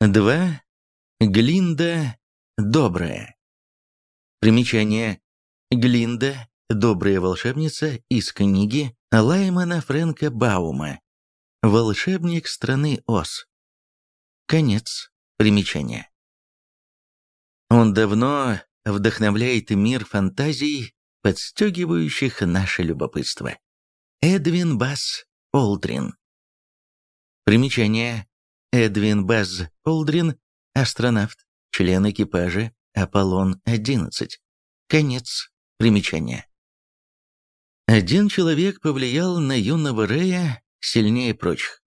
2. Глинда добрая. Примечание. Глинда добрая волшебница из книги Лаймана Фрэнка Баума «Волшебник страны Оз». Конец примечания. Он давно вдохновляет мир фантазий, подстегивающих наше любопытство. Эдвин Басс Олдрин. Примечание. Эдвин Базз Олдрин, астронавт, член экипажа Аполлон-11. Конец примечания. Один человек повлиял на юного Рэя сильнее прочих.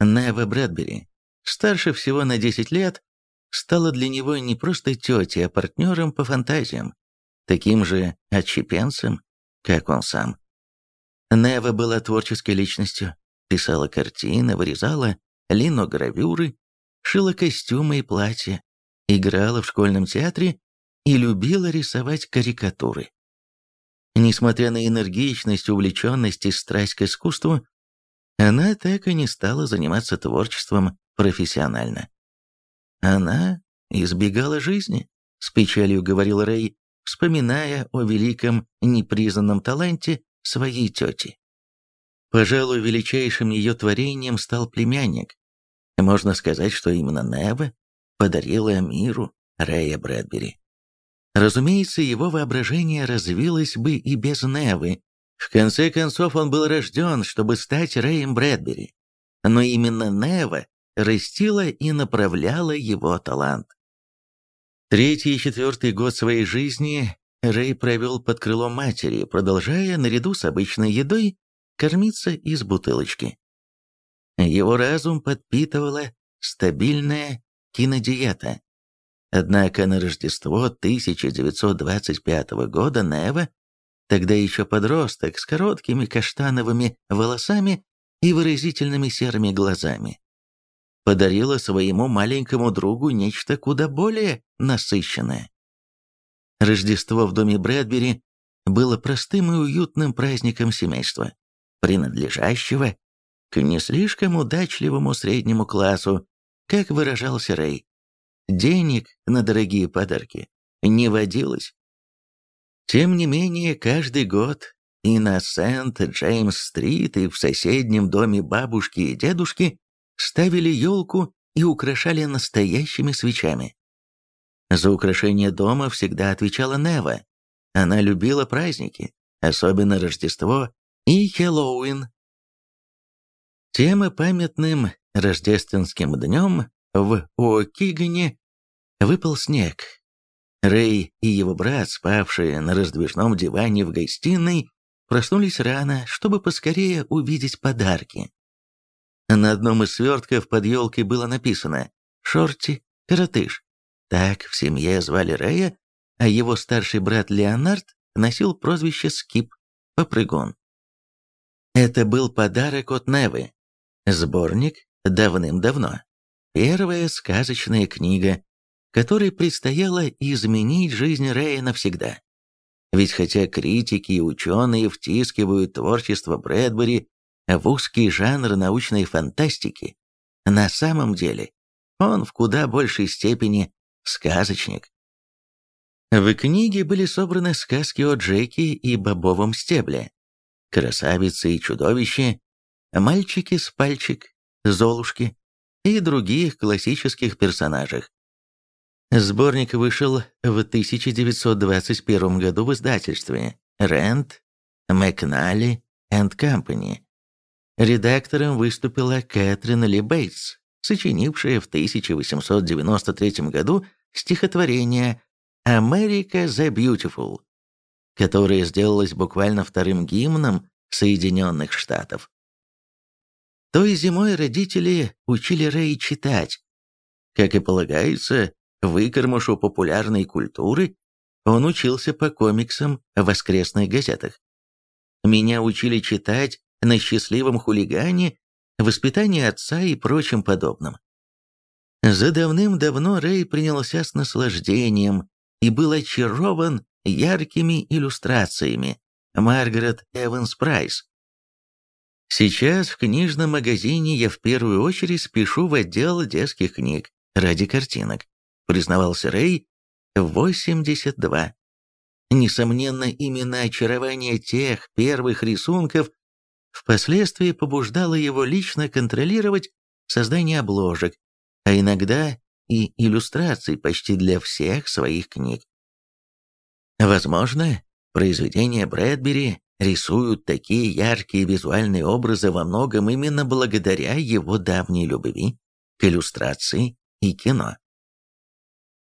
Нева Брэдбери, старше всего на 10 лет, стала для него не просто тетей, а партнером по фантазиям, таким же отщепенцем, как он сам. Нева была творческой личностью, писала картины, вырезала линогравюры, шила костюмы и платья, играла в школьном театре и любила рисовать карикатуры. Несмотря на энергичность, увлеченность и страсть к искусству, она так и не стала заниматься творчеством профессионально. Она избегала жизни, с печалью говорил Рэй, вспоминая о великом непризнанном таланте своей тети. Пожалуй, величайшим ее творением стал племянник. Можно сказать, что именно Нева подарила миру Рэя Брэдбери. Разумеется, его воображение развилось бы и без Невы. В конце концов, он был рожден, чтобы стать Рэем Брэдбери. Но именно Нева растила и направляла его талант. Третий и четвертый год своей жизни Рэй провел под крылом матери, продолжая, наряду с обычной едой, кормиться из бутылочки. Его разум подпитывала стабильная кинодиета. Однако на Рождество 1925 года Нева, тогда еще подросток с короткими каштановыми волосами и выразительными серыми глазами, подарила своему маленькому другу нечто куда более насыщенное. Рождество в доме Брэдбери было простым и уютным праздником семейства принадлежащего к не слишком удачливому среднему классу, как выражался Рэй. Денег на дорогие подарки не водилось. Тем не менее, каждый год и на Сент-Джеймс-стрит, и в соседнем доме бабушки и дедушки ставили елку и украшали настоящими свечами. За украшение дома всегда отвечала Нева. Она любила праздники, особенно Рождество и Хэллоуин. Тем памятным рождественским днем в Уокигане выпал снег. Рэй и его брат, спавшие на раздвижном диване в гостиной, проснулись рано, чтобы поскорее увидеть подарки. На одном из свертков под елкой было написано «Шорти, коротыш». Так в семье звали Рэя, а его старший брат Леонард носил прозвище Скип, попрыгун. Это был подарок от Невы. Сборник давным-давно. Первая сказочная книга, которой предстояло изменить жизнь Рэя навсегда. Ведь хотя критики и ученые втискивают творчество Брэдбери в узкий жанр научной фантастики, на самом деле он в куда большей степени сказочник. В книге были собраны сказки о Джеке и бобовом стебле, красавицы и чудовище, мальчики с пальчик, золушки и других классических персонажах. Сборник вышел в 1921 году в издательстве Рент, Макнали энд Компани. Редактором выступила Кэтрин Ли Бейтс, сочинившая в 1893 году стихотворение «America the Beautiful», которое сделалось буквально вторым гимном Соединенных Штатов. Той зимой родители учили Рэй читать. Как и полагается, выкормышу популярной культуры, он учился по комиксам в воскресных газетах. Меня учили читать на счастливом хулигане, воспитании отца и прочим подобным. За давным-давно Рэй принялся с наслаждением и был очарован яркими иллюстрациями Маргарет Эванс Прайс. Сейчас в книжном магазине я в первую очередь спешу в отдел детских книг ради картинок, признавался Рэй в 82. Несомненно, именно очарование тех первых рисунков впоследствии побуждало его лично контролировать создание обложек, а иногда и иллюстраций почти для всех своих книг. Возможно, произведения Брэдбери рисуют такие яркие визуальные образы во многом именно благодаря его давней любви к иллюстрации и кино.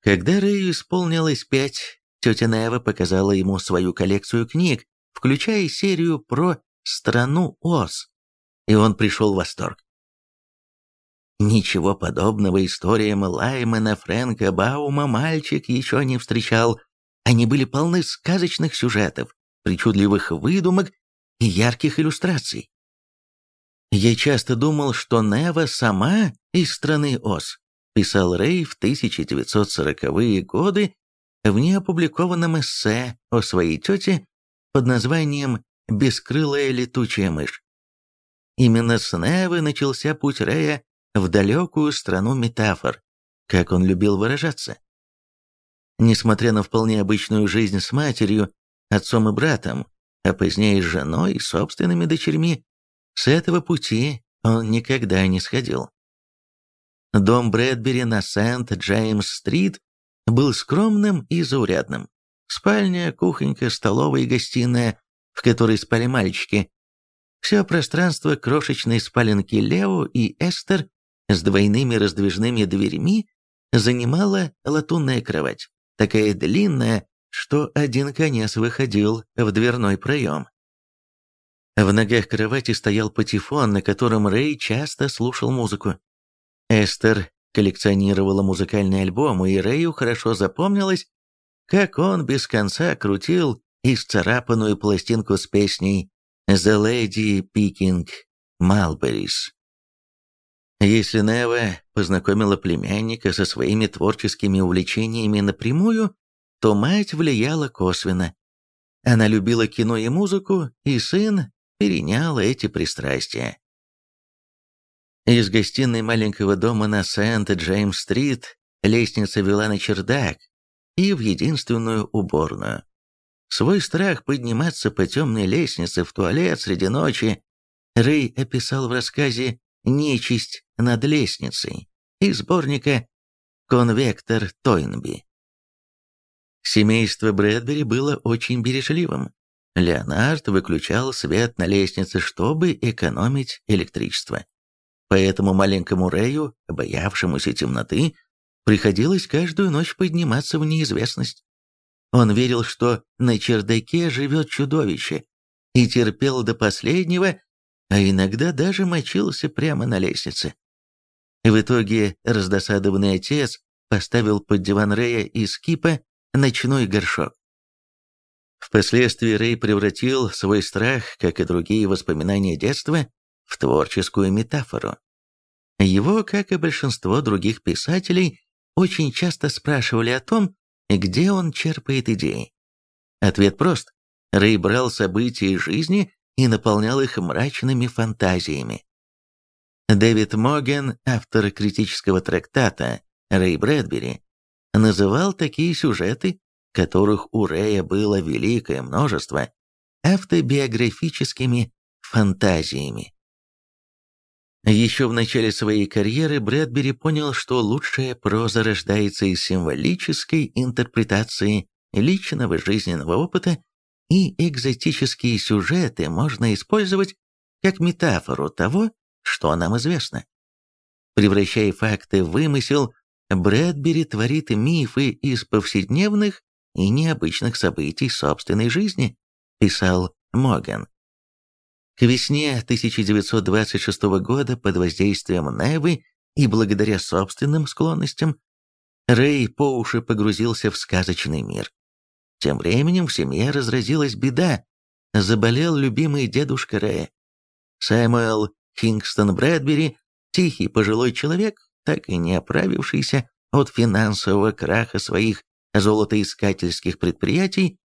Когда Рэю исполнилось пять, тетя Нева показала ему свою коллекцию книг, включая серию про страну Оз, и он пришел в восторг. Ничего подобного историям Лаймена Фрэнка Баума мальчик еще не встречал. Они были полны сказочных сюжетов, причудливых выдумок и ярких иллюстраций. «Я часто думал, что Нева сама из страны Оз», писал Рэй в 1940-е годы в неопубликованном эссе о своей тете под названием «Бескрылая летучая мышь». Именно с Невы начался путь Рэя в далекую страну метафор, как он любил выражаться. Несмотря на вполне обычную жизнь с матерью, отцом и братом, а позднее с женой и собственными дочерьми, с этого пути он никогда не сходил. Дом Брэдбери на Сент-Джеймс-стрит был скромным и заурядным. Спальня, кухонька, столовая и гостиная, в которой спали мальчики. Все пространство крошечной спаленки Лео и Эстер с двойными раздвижными дверьми занимала латунная кровать, такая длинная, что один конец выходил в дверной проем. В ногах кровати стоял патефон, на котором Рэй часто слушал музыку. Эстер коллекционировала музыкальные альбомы, и Рэю хорошо запомнилось, как он без конца крутил исцарапанную пластинку с песней «The Lady Picking Mulberries». Если Нева познакомила племянника со своими творческими увлечениями напрямую, то мать влияла косвенно. Она любила кино и музыку, и сын перенял эти пристрастия. Из гостиной маленького дома на Сент-Джеймс-стрит лестница вела на чердак и в единственную уборную. Свой страх подниматься по темной лестнице в туалет среди ночи Рэй описал в рассказе «Нечисть над лестницей» из сборника «Конвектор Тойнби». Семейство Брэдбери было очень бережливым. Леонард выключал свет на лестнице, чтобы экономить электричество. Поэтому маленькому Рэю, боявшемуся темноты, приходилось каждую ночь подниматься в неизвестность. Он верил, что на чердаке живет чудовище, и терпел до последнего, а иногда даже мочился прямо на лестнице. В итоге раздосадованный отец поставил под диван Рэя из кипа ночной горшок. Впоследствии Рэй превратил свой страх, как и другие воспоминания детства, в творческую метафору. Его, как и большинство других писателей, очень часто спрашивали о том, где он черпает идеи. Ответ прост. Рэй брал события из жизни и наполнял их мрачными фантазиями. Дэвид Моген, автор критического трактата «Рэй Брэдбери», называл такие сюжеты, которых у Рэя было великое множество, автобиографическими фантазиями. Еще в начале своей карьеры Брэдбери понял, что лучшая проза рождается из символической интерпретации личного жизненного опыта, и экзотические сюжеты можно использовать как метафору того, что нам известно. Превращая факты в вымысел, Брэдбери творит мифы из повседневных и необычных событий собственной жизни, писал Моган. К весне 1926 года под воздействием Невы и благодаря собственным склонностям Рэй по уши погрузился в сказочный мир. Тем временем в семье разразилась беда. Заболел любимый дедушка Рэя. Сэмюэл Кингстон Брэдбери, тихий пожилой человек, так и не оправившийся от финансового краха своих золотоискательских предприятий,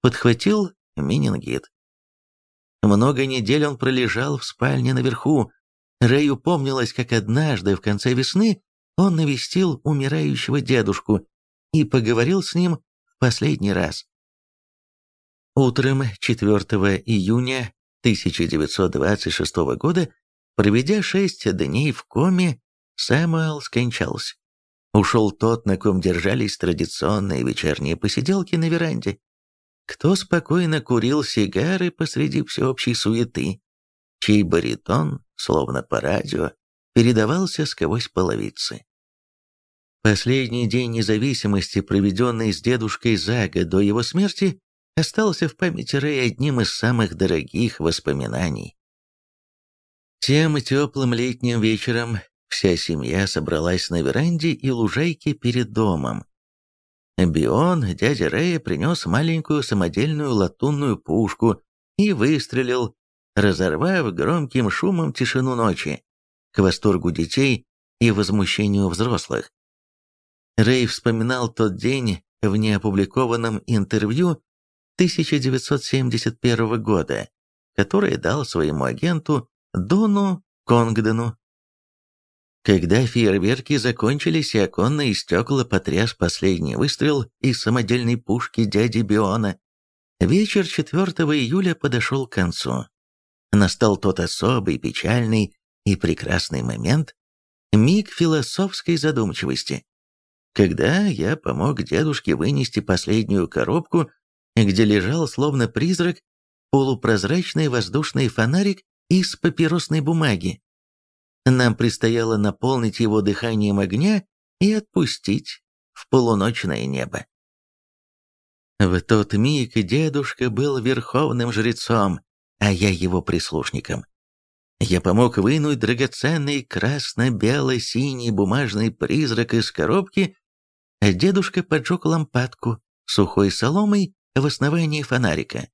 подхватил менингит. Много недель он пролежал в спальне наверху. Рэю помнилось, как однажды в конце весны он навестил умирающего дедушку и поговорил с ним в последний раз. Утром 4 июня 1926 года, проведя шесть дней в коме, Сэмуэл скончался. Ушел тот, на ком держались традиционные вечерние посиделки на веранде. Кто спокойно курил сигары посреди всеобщей суеты, чей баритон, словно по радио, передавался сквозь половицы. Последний день независимости, проведенный с дедушкой за год до его смерти, остался в памяти Рэя одним из самых дорогих воспоминаний. Тем теплым летним вечером вся семья собралась на веранде и лужайке перед домом. Бион, дядя Рэя, принес маленькую самодельную латунную пушку и выстрелил, разорвав громким шумом тишину ночи, к восторгу детей и возмущению взрослых. Рэй вспоминал тот день в неопубликованном интервью 1971 года, которое дал своему агенту Дону Конгдену. Когда фейерверки закончились и оконные стекла потряс последний выстрел из самодельной пушки дяди Биона, вечер 4 июля подошел к концу. Настал тот особый, печальный и прекрасный момент, миг философской задумчивости, когда я помог дедушке вынести последнюю коробку где лежал, словно призрак, полупрозрачный воздушный фонарик из папиросной бумаги. Нам предстояло наполнить его дыханием огня и отпустить в полуночное небо. В тот миг дедушка был верховным жрецом, а я его прислушником. Я помог вынуть драгоценный красно-бело-синий бумажный призрак из коробки, а дедушка поджег лампадку сухой соломой в основании фонарика.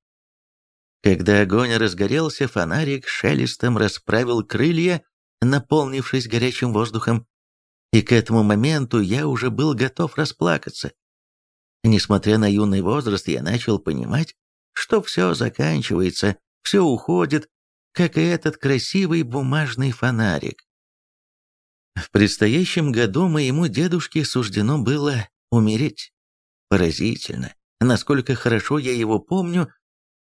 Когда огонь разгорелся, фонарик шелестом расправил крылья, наполнившись горячим воздухом, и к этому моменту я уже был готов расплакаться. Несмотря на юный возраст, я начал понимать, что все заканчивается, все уходит, как и этот красивый бумажный фонарик. В предстоящем году моему дедушке суждено было умереть. Поразительно, Насколько хорошо я его помню,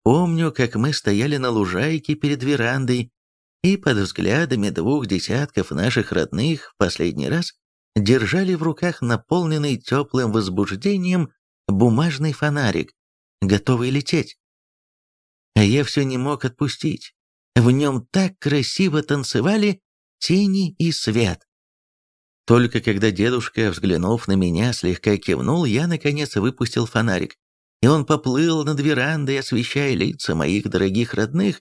помню, как мы стояли на лужайке перед верандой и под взглядами двух десятков наших родных в последний раз держали в руках наполненный теплым возбуждением бумажный фонарик, готовый лететь. А я все не мог отпустить. В нем так красиво танцевали тени и свет. Только когда дедушка, взглянув на меня, слегка кивнул, я, наконец, выпустил фонарик и он поплыл над верандой, освещая лица моих дорогих родных,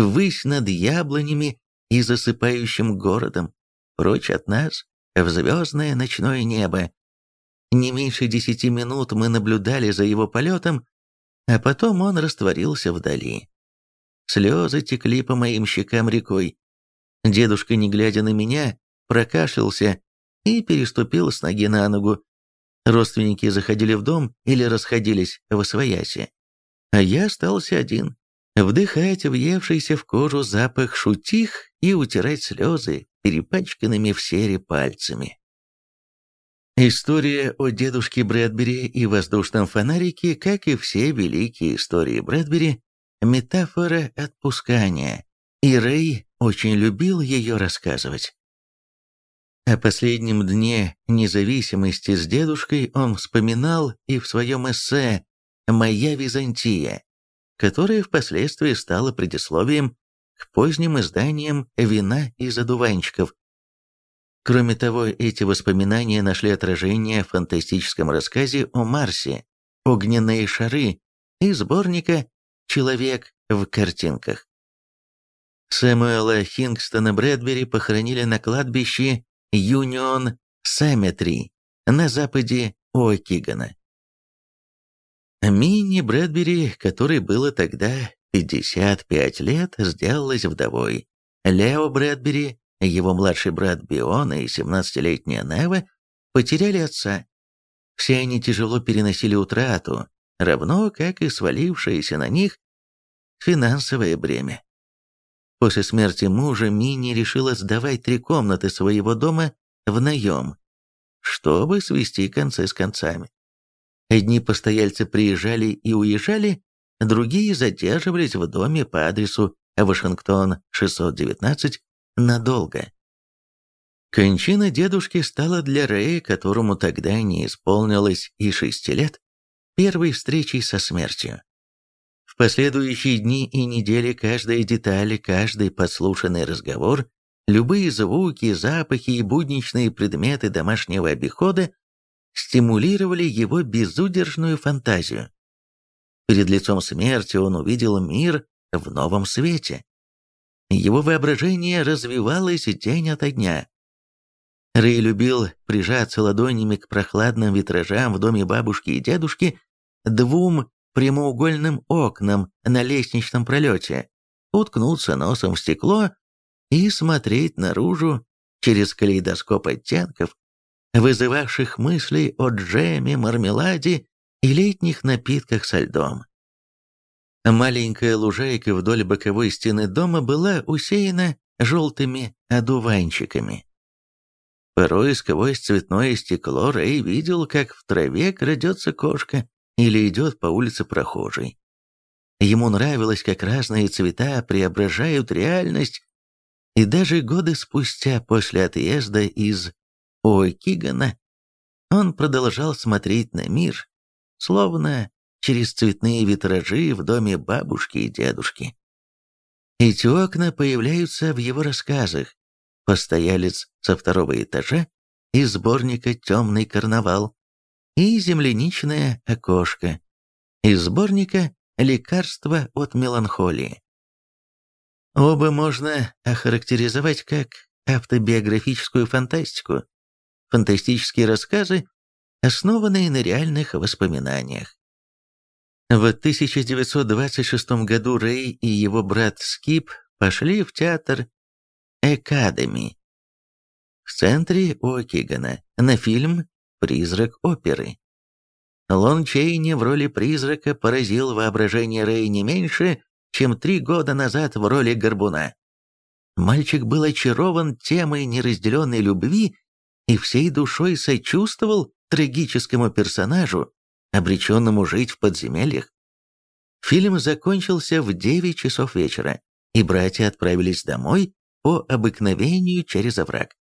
ввысь над яблонями и засыпающим городом, прочь от нас, в звездное ночное небо. Не меньше десяти минут мы наблюдали за его полетом, а потом он растворился вдали. Слезы текли по моим щекам рекой. Дедушка, не глядя на меня, прокашлялся и переступил с ноги на ногу, Родственники заходили в дом или расходились в освояси. А я остался один, вдыхать въевшийся в кожу запах шутих и утирать слезы перепачканными в сере пальцами. История о дедушке Брэдбери и воздушном фонарике, как и все великие истории Брэдбери, метафора отпускания, и Рэй очень любил ее рассказывать. О последнем дне независимости с дедушкой он вспоминал и в своем эссе «Моя Византия», которое впоследствии стало предисловием к поздним изданиям «Вина из одуванчиков». Кроме того, эти воспоминания нашли отражение в фантастическом рассказе о Марсе «Огненные шары» из сборника «Человек в картинках». Сэмуэла Хингстона Брэдбери похоронили на кладбище Юнион Cemetery на западе О'Кигана. Мини Брэдбери, которой было тогда 55 лет, сделалась вдовой. Лео Брэдбери, его младший брат Бион и 17-летняя Нева потеряли отца. Все они тяжело переносили утрату, равно как и свалившееся на них финансовое бремя. После смерти мужа Мини решила сдавать три комнаты своего дома в наем, чтобы свести концы с концами. Одни постояльцы приезжали и уезжали, другие задерживались в доме по адресу Вашингтон, 619, надолго. Кончина дедушки стала для Рэя, которому тогда не исполнилось и шести лет, первой встречей со смертью. В последующие дни и недели каждая деталь, каждый подслушанный разговор, любые звуки, запахи и будничные предметы домашнего обихода стимулировали его безудержную фантазию. Перед лицом смерти он увидел мир в новом свете. Его воображение развивалось день ото дня. Рэй любил прижаться ладонями к прохладным витражам в доме бабушки и дедушки, двум прямоугольным окнам на лестничном пролете, уткнуться носом в стекло и смотреть наружу через калейдоскоп оттенков, вызывавших мысли о джеме, мармеладе и летних напитках со льдом. Маленькая лужайка вдоль боковой стены дома была усеяна желтыми одуванчиками. Порой сквозь цветное стекло Рэй видел, как в траве крадется кошка или идет по улице прохожий. Ему нравилось, как разные цвета преображают реальность, и даже годы спустя после отъезда из О'Кигана он продолжал смотреть на мир, словно через цветные витражи в доме бабушки и дедушки. Эти окна появляются в его рассказах. «Постоялец со второго этажа» из сборника «Темный карнавал» и «Земляничное окошко» из сборника «Лекарство от меланхолии». Оба можно охарактеризовать как автобиографическую фантастику, фантастические рассказы, основанные на реальных воспоминаниях. В 1926 году Рэй и его брат Скип пошли в театр Экадеми в центре Окигана на фильм «Призрак оперы». Лон Чейни в роли призрака поразил воображение Рэя не меньше, чем три года назад в роли горбуна. Мальчик был очарован темой неразделенной любви и всей душой сочувствовал трагическому персонажу, обреченному жить в подземельях. Фильм закончился в 9 часов вечера, и братья отправились домой по обыкновению через овраг.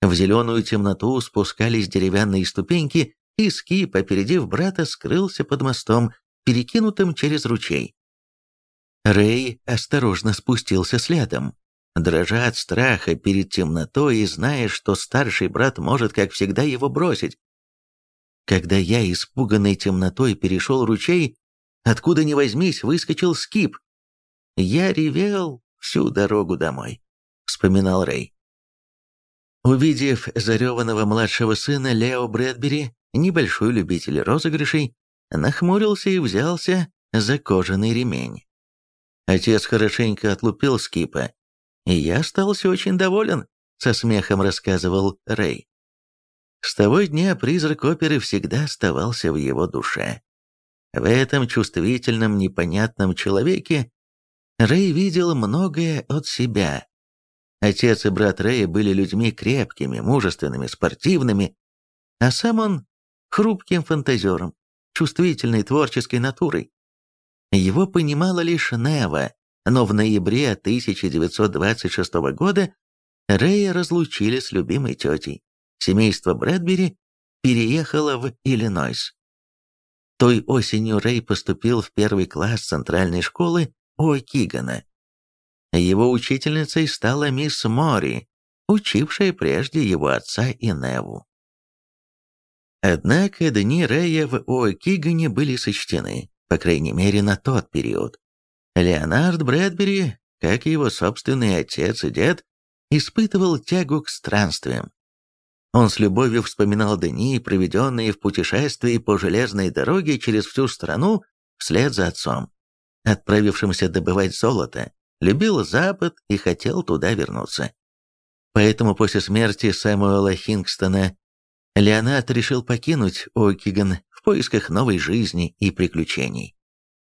В зеленую темноту спускались деревянные ступеньки, и Скип, опередив брата, скрылся под мостом, перекинутым через ручей. Рэй осторожно спустился следом, дрожа от страха перед темнотой и зная, что старший брат может, как всегда, его бросить. Когда я, испуганный темнотой, перешел ручей, откуда ни возьмись, выскочил скип. Я ревел всю дорогу домой, вспоминал Рэй. Увидев зареванного младшего сына Лео Брэдбери, небольшой любитель розыгрышей, нахмурился и взялся за кожаный ремень. Отец хорошенько отлупил скипа, и я остался очень доволен, со смехом рассказывал Рэй. С того дня призрак оперы всегда оставался в его душе. В этом чувствительном, непонятном человеке Рэй видел многое от себя. Отец и брат Рэя были людьми крепкими, мужественными, спортивными, а сам он хрупким фантазером, чувствительной творческой натурой. Его понимала лишь Нева, но в ноябре 1926 года Рэя разлучили с любимой тетей семейство Брэдбери переехало в Иллинойс. Той осенью Рэй поступил в первый класс центральной школы О'Кигана. Его учительницей стала мисс Мори, учившая прежде его отца и Неву. Однако дни Рэя в О'Кигане были сочтены, по крайней мере на тот период. Леонард Брэдбери, как и его собственный отец и дед, испытывал тягу к странствиям. Он с любовью вспоминал дни, проведенные в путешествии по железной дороге через всю страну вслед за отцом, отправившимся добывать золото, любил Запад и хотел туда вернуться. Поэтому после смерти Сэмуэла Хингстона Леонард решил покинуть Окиган в поисках новой жизни и приключений.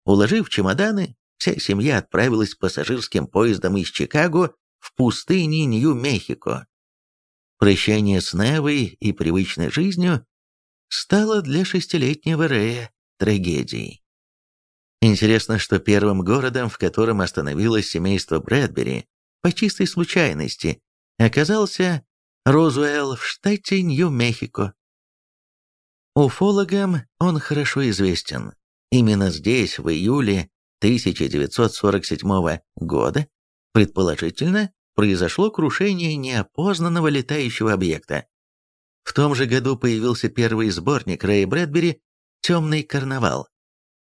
Уложив чемоданы, вся семья отправилась пассажирским поездом из Чикаго в пустыне Нью-Мехико. Прощание с Невой и привычной жизнью стало для шестилетнего Рэя трагедией. Интересно, что первым городом, в котором остановилось семейство Брэдбери, по чистой случайности, оказался Розуэлл в штате Нью-Мехико. Уфологам он хорошо известен. Именно здесь, в июле 1947 года, предположительно, произошло крушение неопознанного летающего объекта. В том же году появился первый сборник Рэя Брэдбери «Темный карнавал».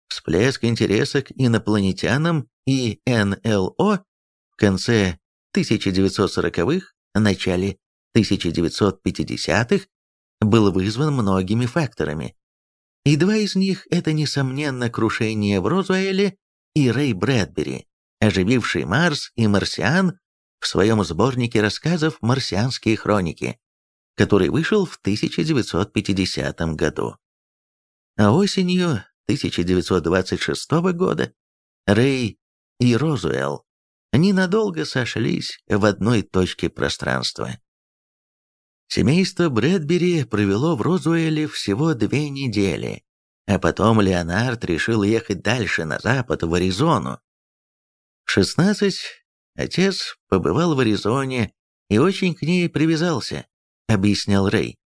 Всплеск интереса к инопланетянам и НЛО в конце 1940-х, начале 1950-х был вызван многими факторами. И два из них – это, несомненно, крушение в Розуэле и Рэй Брэдбери, ожививший Марс и Марсиан в своем сборнике рассказов «Марсианские хроники», который вышел в 1950 году. А осенью 1926 года Рэй и Розуэлл ненадолго сошлись в одной точке пространства. Семейство Брэдбери провело в Розуэле всего две недели, а потом Леонард решил ехать дальше, на запад, в Аризону. В 16 отец побывал в Аризоне и очень к ней привязался, объяснял Рэй.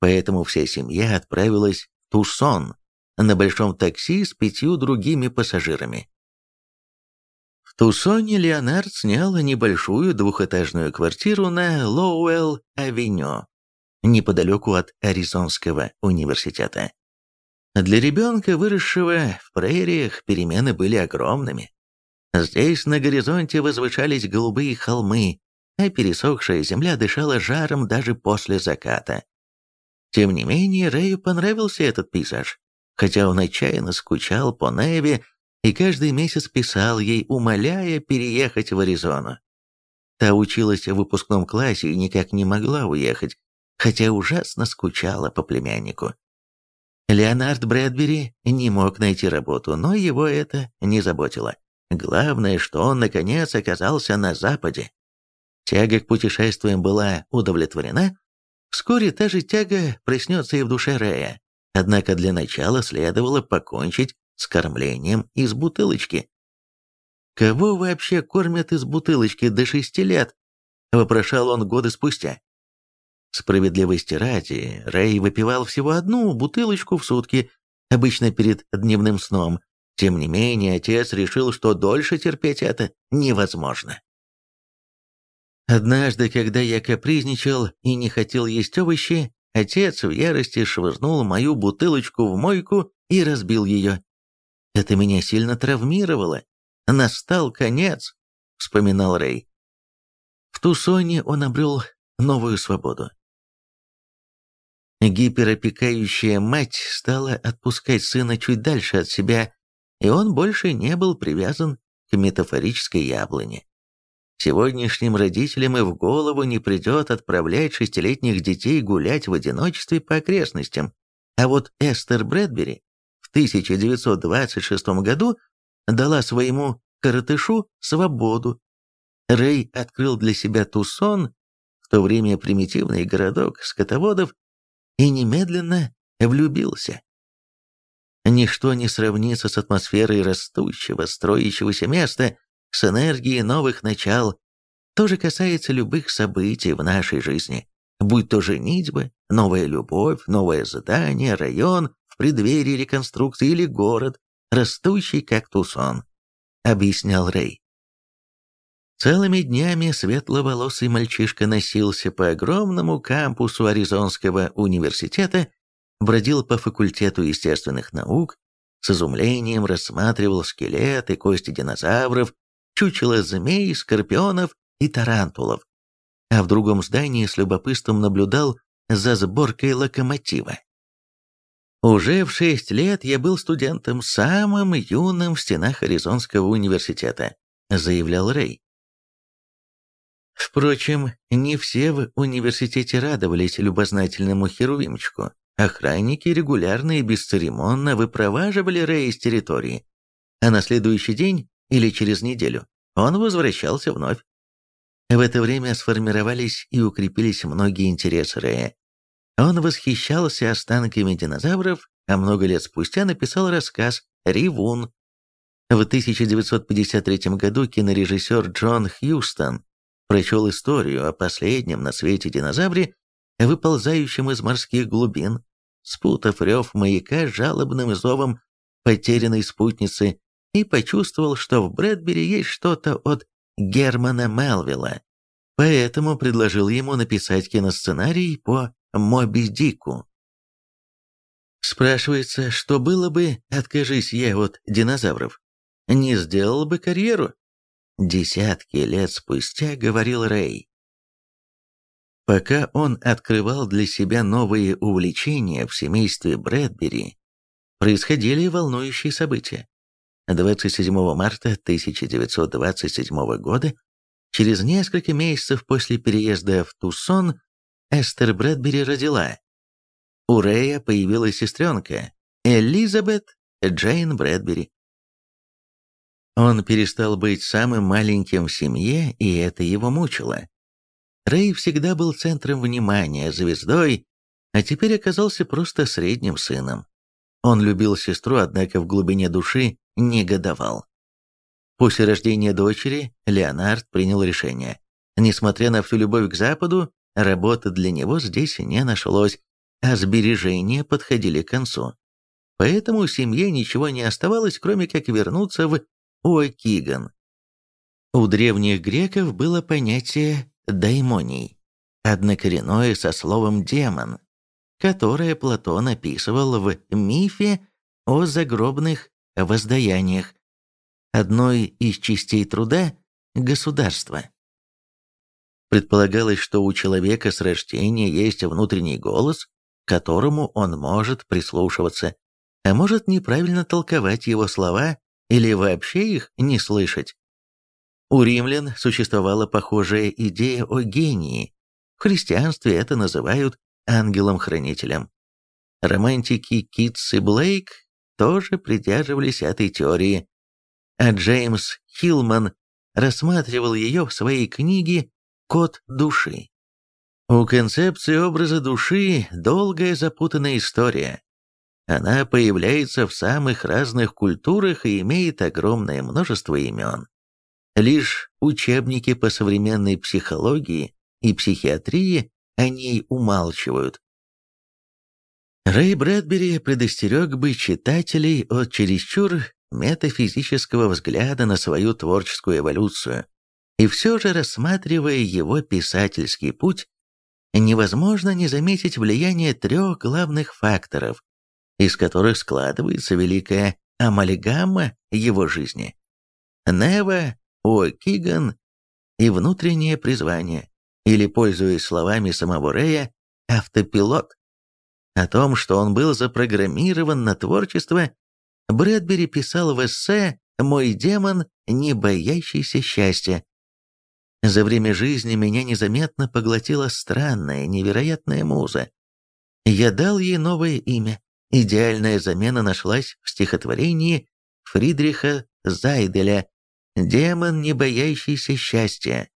Поэтому вся семья отправилась в Тусон на большом такси с пятью другими пассажирами. В Тусоне Леонард снял небольшую двухэтажную квартиру на Лоуэлл-авеню, неподалеку от Аризонского университета. Для ребенка, выросшего в прериях, перемены были огромными. Здесь на горизонте возвышались голубые холмы, а пересохшая земля дышала жаром даже после заката. Тем не менее, Рэю понравился этот пейзаж, хотя он отчаянно скучал по Неве и каждый месяц писал ей, умоляя переехать в Аризону. Та училась в выпускном классе и никак не могла уехать, хотя ужасно скучала по племяннику. Леонард Брэдбери не мог найти работу, но его это не заботило. Главное, что он, наконец, оказался на Западе. Тяга к путешествиям была удовлетворена. Вскоре та же тяга проснется и в душе Рея. Однако для начала следовало покончить с кормлением из бутылочки. «Кого вообще кормят из бутылочки до шести лет?» – вопрошал он годы спустя. Справедливости ради, Рэй выпивал всего одну бутылочку в сутки, обычно перед дневным сном. Тем не менее, отец решил, что дольше терпеть это невозможно. Однажды, когда я капризничал и не хотел есть овощи, отец в ярости швырнул мою бутылочку в мойку и разбил ее. Это меня сильно травмировало. Настал конец, вспоминал Рэй. В Тусоне он обрел новую свободу. Гиперопекающая мать стала отпускать сына чуть дальше от себя, и он больше не был привязан к метафорической яблоне. Сегодняшним родителям и в голову не придет отправлять шестилетних детей гулять в одиночестве по окрестностям, а вот Эстер Брэдбери 1926 году дала своему коротышу свободу. Рэй открыл для себя Тусон, в то время примитивный городок скотоводов, и немедленно влюбился. Ничто не сравнится с атмосферой растущего, строящегося места, с энергией новых начал. То же касается любых событий в нашей жизни, будь то женитьба, новая любовь, новое задание, район, в преддверии реконструкции или город, растущий как тусон», — объяснял Рэй. Целыми днями светловолосый мальчишка носился по огромному кампусу Аризонского университета, бродил по факультету естественных наук, с изумлением рассматривал скелеты, кости динозавров, чучела змей, скорпионов и тарантулов, а в другом здании с любопытством наблюдал за сборкой локомотива. Уже в шесть лет я был студентом, самым юным в стенах Аризонского университета, заявлял Рэй. Впрочем, не все в университете радовались любознательному херувимчику. Охранники регулярно и бесцеремонно выпроваживали Рэя из территории, а на следующий день или через неделю он возвращался вновь. В это время сформировались и укрепились многие интересы Рэя. Он восхищался останками динозавров, а много лет спустя написал рассказ «Ривун». В 1953 году кинорежиссер Джон Хьюстон прочел историю о последнем на свете динозавре, выползающем из морских глубин, спутав рев маяка жалобным зовом потерянной спутницы и почувствовал, что в Брэдбери есть что-то от Германа Мелвилла. Поэтому предложил ему написать киносценарий по Моби Дику. Спрашивается, что было бы, откажись я от динозавров? Не сделал бы карьеру? Десятки лет спустя говорил Рэй. Пока он открывал для себя новые увлечения в семействе Брэдбери, происходили волнующие события. 27 марта 1927 года, через несколько месяцев после переезда в Тусон, Эстер Брэдбери родила. У Рэя появилась сестренка Элизабет Джейн Брэдбери. Он перестал быть самым маленьким в семье, и это его мучило. Рэй всегда был центром внимания, звездой, а теперь оказался просто средним сыном. Он любил сестру, однако в глубине души негодовал. После рождения дочери Леонард принял решение. Несмотря на всю любовь к Западу, работы для него здесь не нашлось, а сбережения подходили к концу. Поэтому семье ничего не оставалось, кроме как вернуться в О'Киган. У древних греков было понятие даймоний, однокоренное со словом «демон», которое Платон описывал в мифе о загробных воздаяниях, одной из частей труда – государства. Предполагалось, что у человека с рождения есть внутренний голос, к которому он может прислушиваться, а может неправильно толковать его слова или вообще их не слышать. У римлян существовала похожая идея о гении. В христианстве это называют ангелом-хранителем. Романтики Китс и Блейк тоже придерживались этой теории, а Джеймс Хилман рассматривал ее в своей книге «Код души». У концепции образа души долгая запутанная история. Она появляется в самых разных культурах и имеет огромное множество имен. Лишь учебники по современной психологии и психиатрии о ней умалчивают. Рэй Брэдбери предостерег бы читателей от чересчур метафизического взгляда на свою творческую эволюцию, и все же, рассматривая его писательский путь, невозможно не заметить влияние трех главных факторов, из которых складывается великая амальгама его жизни. Нева, О'Киган и внутреннее призвание, или, пользуясь словами самого Рэя, автопилот. О том, что он был запрограммирован на творчество, Брэдбери писал в эссе «Мой демон, не боящийся счастья». За время жизни меня незаметно поглотила странная, невероятная муза. Я дал ей новое имя. Идеальная замена нашлась в стихотворении Фридриха Зайделя «Демон, не боящийся счастья».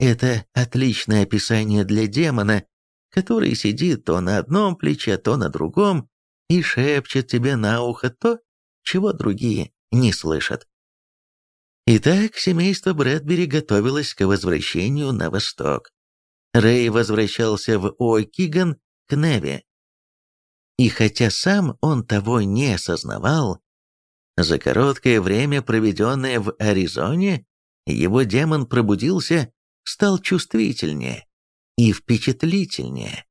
Это отличное описание для демона, который сидит то на одном плече, то на другом и шепчет тебе на ухо то, чего другие не слышат. Итак, семейство Брэдбери готовилось к возвращению на восток. Рэй возвращался в О'Киган к Неве. И хотя сам он того не осознавал, за короткое время, проведенное в Аризоне, его демон пробудился, стал чувствительнее и впечатлительнее.